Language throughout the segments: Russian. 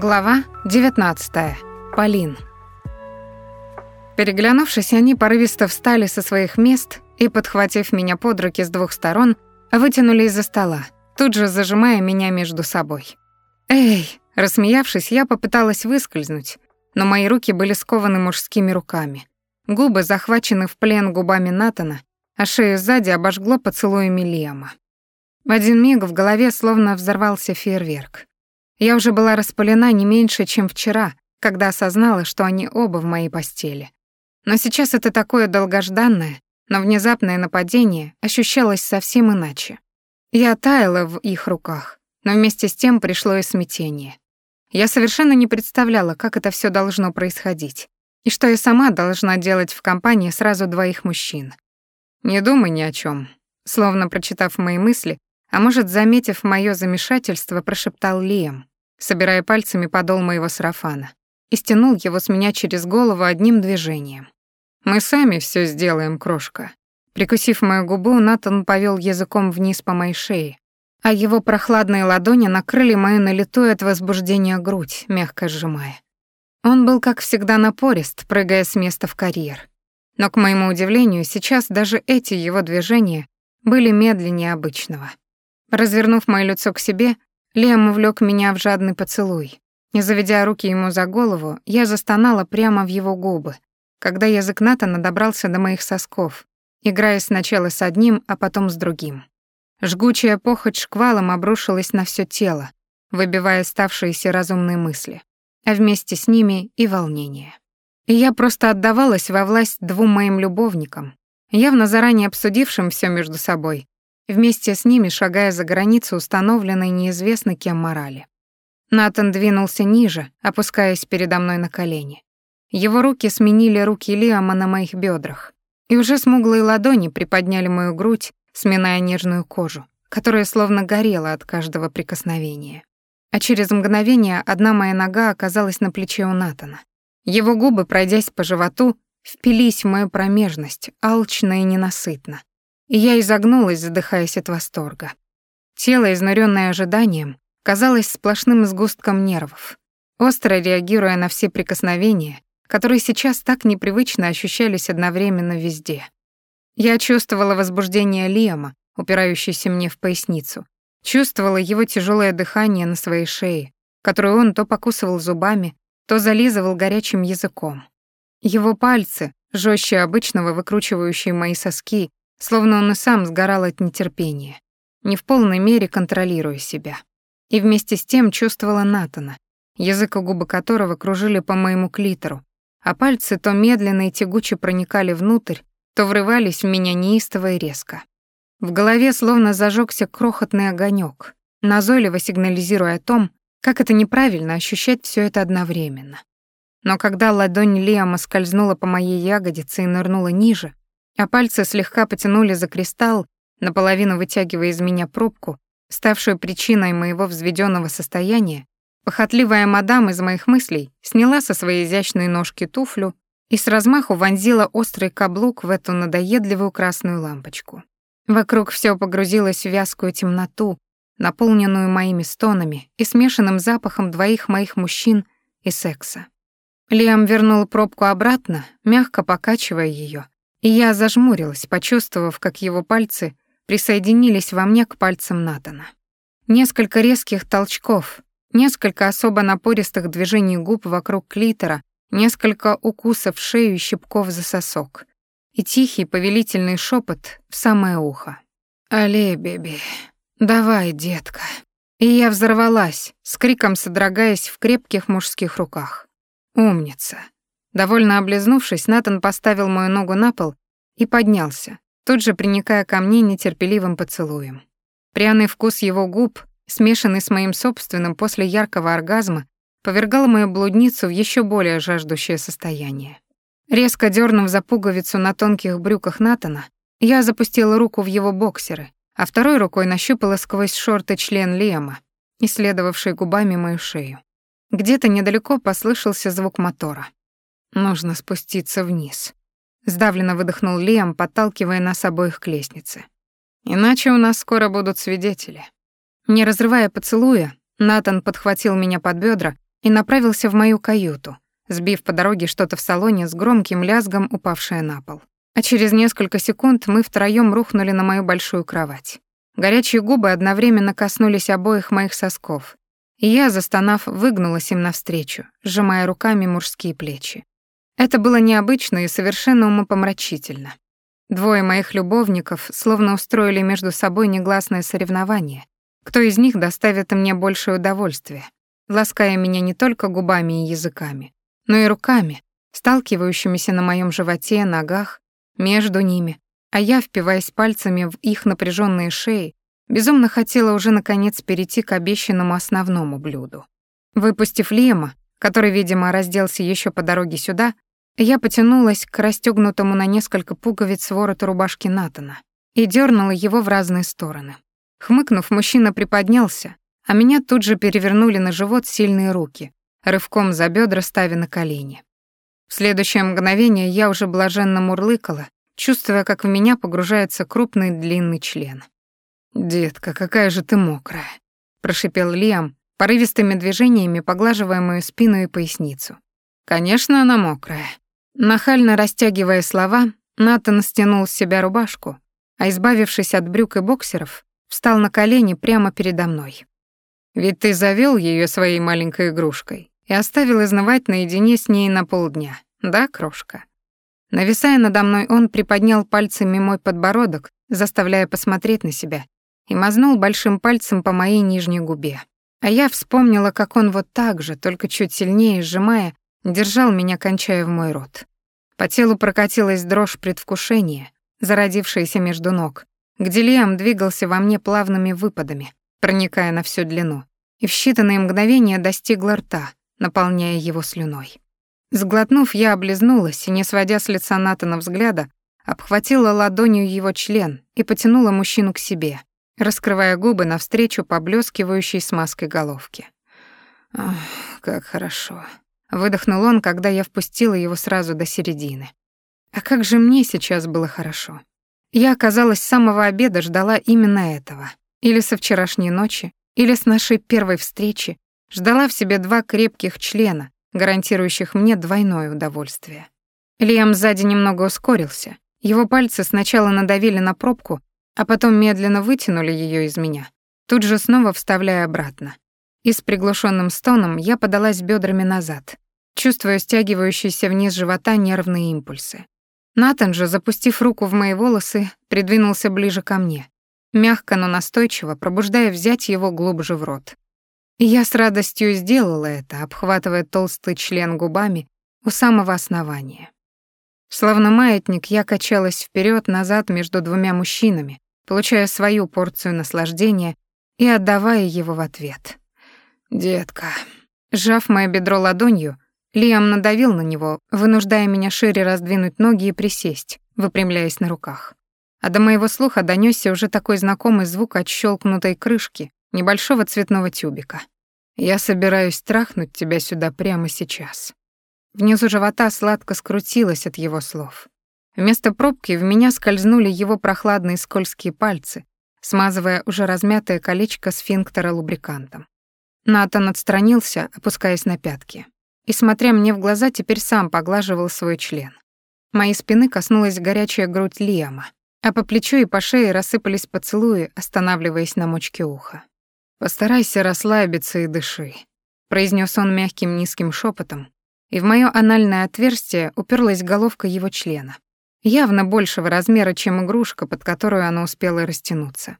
Глава 19. Полин. Переглянувшись, они порывисто встали со своих мест и, подхватив меня под руки с двух сторон, вытянули из-за стола, тут же зажимая меня между собой. «Эй!» Рассмеявшись, я попыталась выскользнуть, но мои руки были скованы мужскими руками. Губы захвачены в плен губами Натана, а шею сзади обожгло поцелуями Лиама. В один миг в голове словно взорвался фейерверк. Я уже была распалена не меньше, чем вчера, когда осознала, что они оба в моей постели. Но сейчас это такое долгожданное, но внезапное нападение ощущалось совсем иначе. Я таяла в их руках, но вместе с тем пришло и смятение. Я совершенно не представляла, как это все должно происходить, и что я сама должна делать в компании сразу двоих мужчин. «Не думай ни о чем, словно прочитав мои мысли, а может, заметив моё замешательство, прошептал Лиам собирая пальцами подол моего сарафана, и стянул его с меня через голову одним движением. «Мы сами все сделаем, крошка». Прикусив мою губу, Натан повел языком вниз по моей шее, а его прохладные ладони накрыли мою налитую от возбуждения грудь, мягко сжимая. Он был, как всегда, напорист, прыгая с места в карьер. Но, к моему удивлению, сейчас даже эти его движения были медленнее обычного. Развернув мое лицо к себе, Лем увлек меня в жадный поцелуй. Не заведя руки ему за голову, я застонала прямо в его губы, когда язык Натана добрался до моих сосков, играя сначала с одним, а потом с другим. Жгучая похоть шквалом обрушилась на все тело, выбивая ставшиеся разумные мысли, а вместе с ними и волнение. И я просто отдавалась во власть двум моим любовникам, явно заранее обсудившим все между собой, вместе с ними шагая за границу установленной неизвестно кем морали. Натан двинулся ниже, опускаясь передо мной на колени. Его руки сменили руки Лиама на моих бедрах, и уже смуглые ладони приподняли мою грудь, сминая нежную кожу, которая словно горела от каждого прикосновения. А через мгновение одна моя нога оказалась на плече у Натана. Его губы, пройдясь по животу, впились в мою промежность, алчно и ненасытно, и я изогнулась, задыхаясь от восторга. Тело, изнуренное ожиданием, казалось сплошным сгустком нервов, остро реагируя на все прикосновения, которые сейчас так непривычно ощущались одновременно везде. Я чувствовала возбуждение Лиама, упирающееся мне в поясницу, чувствовала его тяжелое дыхание на своей шее, которую он то покусывал зубами, то зализывал горячим языком. Его пальцы, жестче обычного выкручивающие мои соски, словно он и сам сгорал от нетерпения, не в полной мере контролируя себя. И вместе с тем чувствовала Натана, язык и губы которого кружили по моему клитору, а пальцы то медленно и тягуче проникали внутрь, то врывались в меня неистово и резко. В голове словно зажегся крохотный огонек, назойливо сигнализируя о том, как это неправильно ощущать все это одновременно. Но когда ладонь Лиама скользнула по моей ягодице и нырнула ниже, а пальцы слегка потянули за кристалл, наполовину вытягивая из меня пробку, ставшую причиной моего взведенного состояния, похотливая мадам из моих мыслей сняла со своей изящной ножки туфлю и с размаху вонзила острый каблук в эту надоедливую красную лампочку. Вокруг все погрузилось в вязкую темноту, наполненную моими стонами и смешанным запахом двоих моих мужчин и секса. Лиам вернул пробку обратно, мягко покачивая ее, и я зажмурилась, почувствовав, как его пальцы присоединились во мне к пальцам Натана. Несколько резких толчков, несколько особо напористых движений губ вокруг клитора, несколько укусов шею и щипков за сосок. И тихий повелительный шепот в самое ухо. «Але, беби, давай, детка». И я взорвалась, с криком содрогаясь в крепких мужских руках. «Умница, Довольно облизнувшись, Натан поставил мою ногу на пол и поднялся, тут же приникая ко мне нетерпеливым поцелуем. Пряный вкус его губ, смешанный с моим собственным после яркого оргазма, повергал мою блудницу в еще более жаждущее состояние. Резко дернув за пуговицу на тонких брюках Натана, я запустила руку в его боксеры, а второй рукой нащупала сквозь шорты член Лиама, исследовавший губами мою шею. Где-то недалеко послышался звук мотора. Нужно спуститься вниз. Сдавленно выдохнул Лиам, подталкивая нас обоих к лестнице. Иначе у нас скоро будут свидетели. Не разрывая поцелуя, Натан подхватил меня под бедра и направился в мою каюту, сбив по дороге что-то в салоне с громким лязгом, упавшее на пол. А через несколько секунд мы втроём рухнули на мою большую кровать. Горячие губы одновременно коснулись обоих моих сосков, и я, застонав, выгнулась им навстречу, сжимая руками мужские плечи. Это было необычно и совершенно умопомрачительно. Двое моих любовников словно устроили между собой негласное соревнование, кто из них доставит мне большее удовольствие, лаская меня не только губами и языками, но и руками, сталкивающимися на моем животе, ногах, между ними, а я, впиваясь пальцами в их напряженные шеи, безумно хотела уже наконец перейти к обещанному основному блюду. Выпустив Лема, который, видимо, разделся еще по дороге сюда, я потянулась к расстёгнутому на несколько пуговиц вороту рубашки Натана и дернула его в разные стороны. Хмыкнув, мужчина приподнялся, а меня тут же перевернули на живот сильные руки, рывком за бедра ставя на колени. В следующее мгновение я уже блаженно мурлыкала, чувствуя, как в меня погружается крупный длинный член. «Детка, какая же ты мокрая!» — прошипел Лиам, порывистыми движениями поглаживая мою спину и поясницу. «Конечно, она мокрая». Нахально растягивая слова, Натан стянул с себя рубашку, а, избавившись от брюк и боксеров, встал на колени прямо передо мной. «Ведь ты завёл её своей маленькой игрушкой и оставил изнывать наедине с ней на полдня, да, крошка?» Нависая надо мной, он приподнял пальцами мой подбородок, заставляя посмотреть на себя, и мазнул большим пальцем по моей нижней губе. А я вспомнила, как он вот так же, только чуть сильнее сжимая, держал меня, кончая в мой рот. По телу прокатилась дрожь предвкушения, зародившаяся между ног, где Лиам двигался во мне плавными выпадами, проникая на всю длину, и в считанные мгновения достигла рта, наполняя его слюной. Сглотнув, я облизнулась и, не сводя с лица Натана взгляда, обхватила ладонью его член и потянула мужчину к себе, раскрывая губы навстречу поблескивающей смазкой головки. «Ах, как хорошо», Выдохнул он, когда я впустила его сразу до середины. А как же мне сейчас было хорошо. Я, казалось, с самого обеда ждала именно этого. Или со вчерашней ночи, или с нашей первой встречи. Ждала в себе два крепких члена, гарантирующих мне двойное удовольствие. Лиам сзади немного ускорился. Его пальцы сначала надавили на пробку, а потом медленно вытянули ее из меня, тут же снова вставляя обратно. И с приглушенным стоном я подалась бедрами назад, чувствуя стягивающиеся вниз живота нервные импульсы. Натан же, запустив руку в мои волосы, придвинулся ближе ко мне, мягко, но настойчиво, пробуждая взять его глубже в рот. И я с радостью сделала это, обхватывая толстый член губами у самого основания. Словно маятник, я качалась вперед назад между двумя мужчинами, получая свою порцию наслаждения и отдавая его в ответ. «Детка». Сжав мое бедро ладонью, Лиам надавил на него, вынуждая меня шире раздвинуть ноги и присесть, выпрямляясь на руках. А до моего слуха донёсся уже такой знакомый звук от щелкнутой крышки небольшого цветного тюбика. «Я собираюсь трахнуть тебя сюда прямо сейчас». Внизу живота сладко скрутилось от его слов. Вместо пробки в меня скользнули его прохладные скользкие пальцы, смазывая уже размятое колечко сфинктера лубрикантом. Натан отстранился, опускаясь на пятки. И, смотря мне в глаза, теперь сам поглаживал свой член. Моей спины коснулась горячая грудь Лиама, а по плечу и по шее рассыпались поцелуи, останавливаясь на мочке уха. «Постарайся расслабиться и дыши», — произнес он мягким низким шепотом, и в моё анальное отверстие уперлась головка его члена, явно большего размера, чем игрушка, под которую она успела растянуться.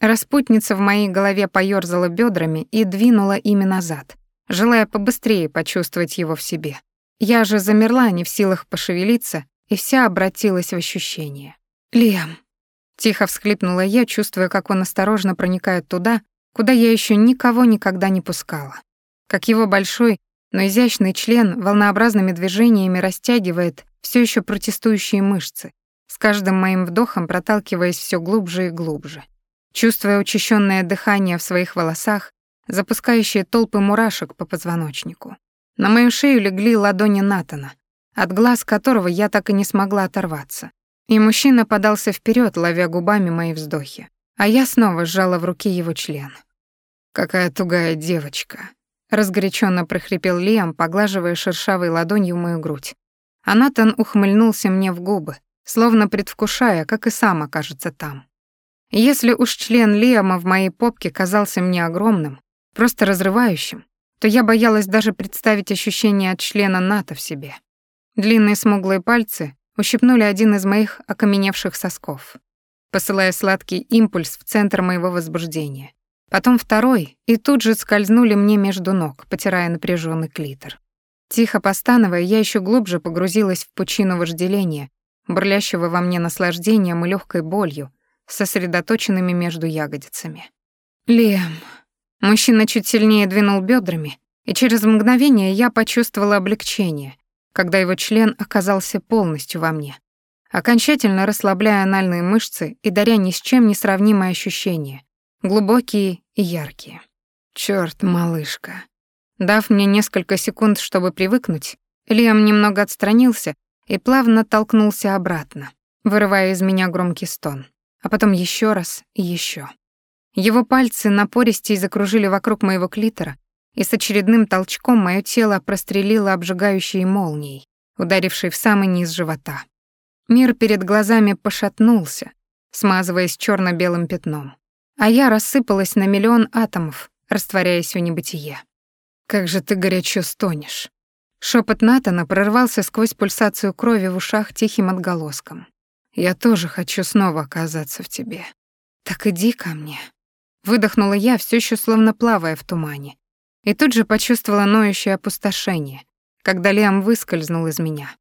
Распутница в моей голове поёрзала бёдрами и двинула ими назад, желая побыстрее почувствовать его в себе. Я же замерла, не в силах пошевелиться, и вся обратилась в ощущение. «Лиам», — тихо всхлипнула я, чувствуя, как он осторожно проникает туда, куда я ещё никого никогда не пускала. Как его большой, но изящный член волнообразными движениями растягивает всё ещё протестующие мышцы, с каждым моим вдохом проталкиваясь всё глубже и глубже чувствуя учащенное дыхание в своих волосах, запускающие толпы мурашек по позвоночнику. На мою шею легли ладони Натана, от глаз которого я так и не смогла оторваться. И мужчина подался вперед, ловя губами мои вздохи, а я снова сжала в руке его член. «Какая тугая девочка!» разгоряченно прохрипел Лиам, поглаживая шершавой ладонью мою грудь. А Натан ухмыльнулся мне в губы, словно предвкушая, как и сам окажется там. Если уж член Лиама в моей попке казался мне огромным, просто разрывающим, то я боялась даже представить ощущение от члена Ната в себе. Длинные смуглые пальцы ущипнули один из моих окаменевших сосков, посылая сладкий импульс в центр моего возбуждения. Потом второй, и тут же скользнули мне между ног, потирая напряженный клитор. Тихо постановая, я еще глубже погрузилась в пучину вожделения, бурлящего во мне наслаждением и легкой болью, сосредоточенными между ягодицами. «Лем...» Мужчина чуть сильнее двинул бедрами, и через мгновение я почувствовала облегчение, когда его член оказался полностью во мне, окончательно расслабляя анальные мышцы и даря ни с чем не сравнимые ощущения, глубокие и яркие. Чёрт, малышка. Дав мне несколько секунд, чтобы привыкнуть, Лиам немного отстранился и плавно толкнулся обратно, вырывая из меня громкий стон, а потом еще раз и еще. Его пальцы напористей закружили вокруг моего клитора, и с очередным толчком мое тело прострелило обжигающей молнией, ударившей в самый низ живота. Мир перед глазами пошатнулся, смазываясь черно белым пятном, а я рассыпалась на миллион атомов, растворяясь в небытие. «Как же ты горячо стонешь!» Шепот Натана прорвался сквозь пульсацию крови в ушах тихим отголоском. «Я тоже хочу снова оказаться в тебе. Так иди ко мне». Выдохнула я, все еще словно плавая в тумане, и тут же почувствовала ноющее опустошение, когда Лиам выскользнул из меня.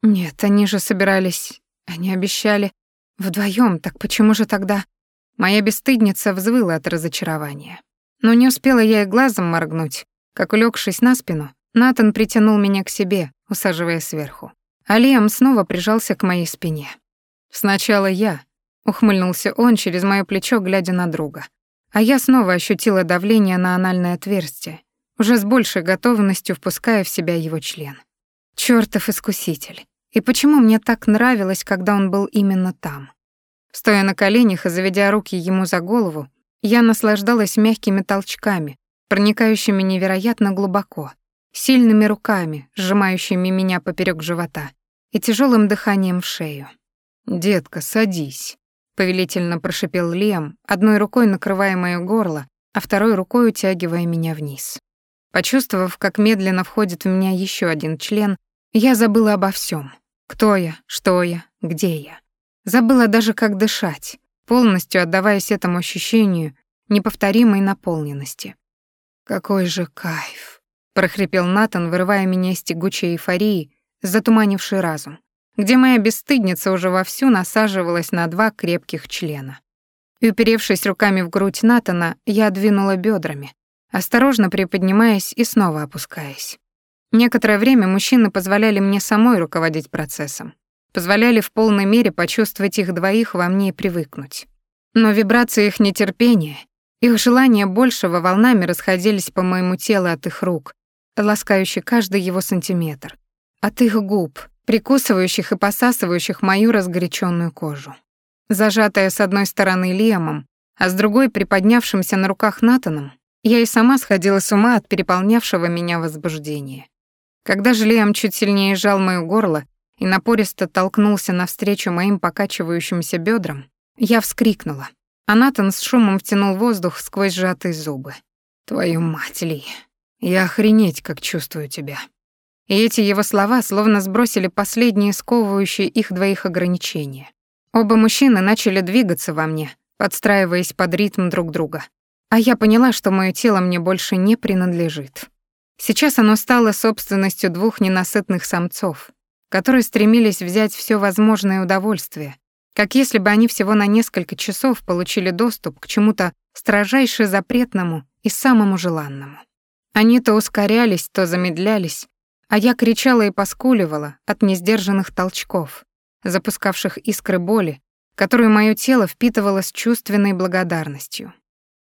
Нет, они же собирались, они обещали вдвоем, так почему же тогда? Моя бесстыдница взвыла от разочарования. Но не успела я и глазом моргнуть, как, улегшись на спину, Натан притянул меня к себе, усаживая сверху. А Лиам снова прижался к моей спине. «Сначала я», — ухмыльнулся он через моё плечо, глядя на друга. А я снова ощутила давление на анальное отверстие, уже с большей готовностью впуская в себя его член. Чёртов искуситель. И почему мне так нравилось, когда он был именно там? Стоя на коленях и заведя руки ему за голову, я наслаждалась мягкими толчками, проникающими невероятно глубоко, сильными руками, сжимающими меня поперек живота, и тяжелым дыханием в шею. «Детка, садись», повелительно прошипел Лиам, одной рукой накрывая моё горло, а второй рукой утягивая меня вниз. Почувствовав, как медленно входит в меня ещё один член, я забыла обо всём: Кто я, что я, где я. Забыла даже, как дышать, полностью отдаваясь этому ощущению неповторимой наполненности. «Какой же кайф!» — прохрипел Натан, вырывая меня из тягучей эйфории, затуманивший разум где моя бесстыдница уже вовсю насаживалась на два крепких члена. И, уперевшись руками в грудь Натана, я двинула бедрами, осторожно приподнимаясь и снова опускаясь. Некоторое время мужчины позволяли мне самой руководить процессом, позволяли в полной мере почувствовать их двоих во мне и привыкнуть. Но вибрации их нетерпения, их желания большего волнами расходились по моему телу от их рук, ласкающий каждый его сантиметр, от их губ, прикусывающих и посасывающих мою разгоряченную кожу. Зажатая с одной стороны Лиамом, а с другой приподнявшимся на руках Натаном, я и сама сходила с ума от переполнявшего меня возбуждения. Когда же Лиам чуть сильнее сжал моё горло и напористо толкнулся навстречу моим покачивающимся бедрам, я вскрикнула, а Натан с шумом втянул воздух сквозь сжатые зубы. «Твою мать, Ли, я охренеть, как чувствую тебя». И эти его слова словно сбросили последние сковывающие их двоих ограничения. Оба мужчины начали двигаться во мне, подстраиваясь под ритм друг друга. А я поняла, что моё тело мне больше не принадлежит. Сейчас оно стало собственностью двух ненасытных самцов, которые стремились взять всё возможное удовольствие, как если бы они всего на несколько часов получили доступ к чему-то строжайше запретному и самому желанному. Они то ускорялись, то замедлялись, а я кричала и поскуливала от несдержанных толчков, запускавших искры боли, которую моё тело впитывало с чувственной благодарностью.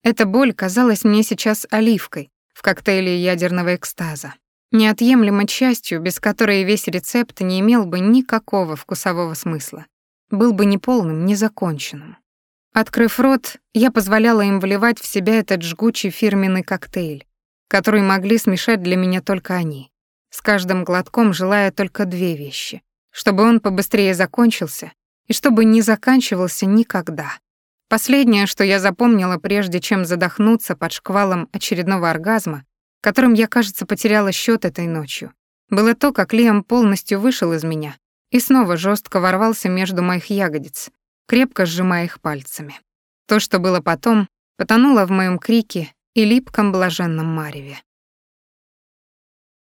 Эта боль казалась мне сейчас оливкой в коктейле ядерного экстаза, неотъемлемой частью, без которой весь рецепт не имел бы никакого вкусового смысла, был бы неполным, незаконченным. Открыв рот, я позволяла им вливать в себя этот жгучий фирменный коктейль, который могли смешать для меня только они. С каждым глотком желая только две вещи. Чтобы он побыстрее закончился и чтобы не заканчивался никогда. Последнее, что я запомнила, прежде чем задохнуться под шквалом очередного оргазма, которым я, кажется, потеряла счет этой ночью, было то, как Лиам полностью вышел из меня и снова жестко ворвался между моих ягодиц, крепко сжимая их пальцами. То, что было потом, потонуло в моем крике и липком блаженном мареве.